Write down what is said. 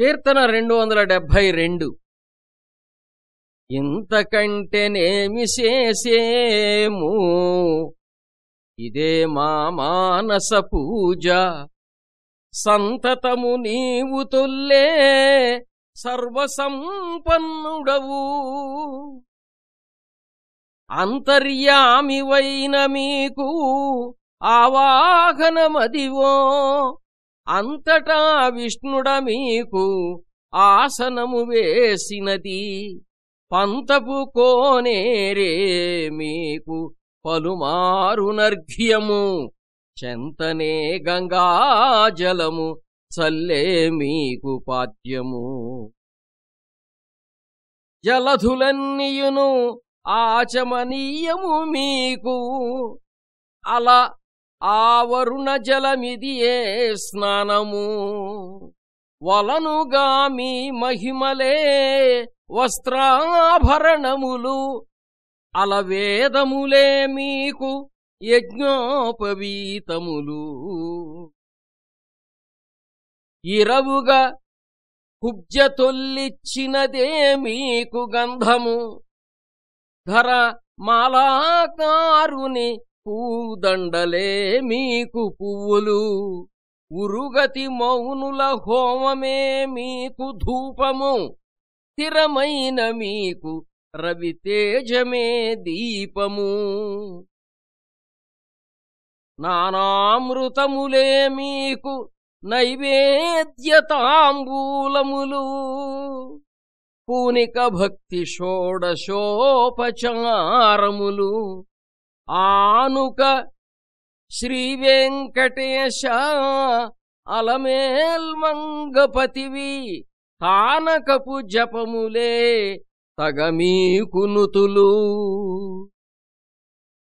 కీర్తన రెండు వందల డెబ్భై రెండు. ఇంతకంటేనేమి చేసేము? ఇదే మా మానస పూజ. సంతతము నీవు తొల్లే సర్వసంపన్నుడవు. అంతర్యామివైన మీకు ఆవాహనమదివో. అంతటా విష్ణుడ మీకు ఆసనము వేసినది. పంతపు కోనేరే మీకు పలుమారునర్ఘ్యము చెంతనే గంగాజలము చల్లే మీకు పాద్యము జలధులన్నీయును ఆచమనీయము మీకు. అలా ఆవరుణ జలమిదియే స్నానము? వలనుగామి మహిమలే వస్త్రాభరణములు. అలవేదములే మీకు యజ్ఞోపవీతములు. ఇరవుగా కుబ్జ తొల్లిచ్చినదే మీకు గంధము. ధర మాలాకారుని పూదండలే మీకు పువ్వులు ఉరుగతి మౌనుల హోమమే మీకు ధూపము. స్థిరమైన మీకు రవితేజమే దీపము. నానామృతములే మీకు నైవేద్యతాంబూలములు. పూనిక భక్తి షోడశోపచారములు. ఆనుక శ్రీవేంకటేశ అలమేల్మంగపతివి తానకపు జపములే తగమీకునుతులు